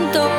momento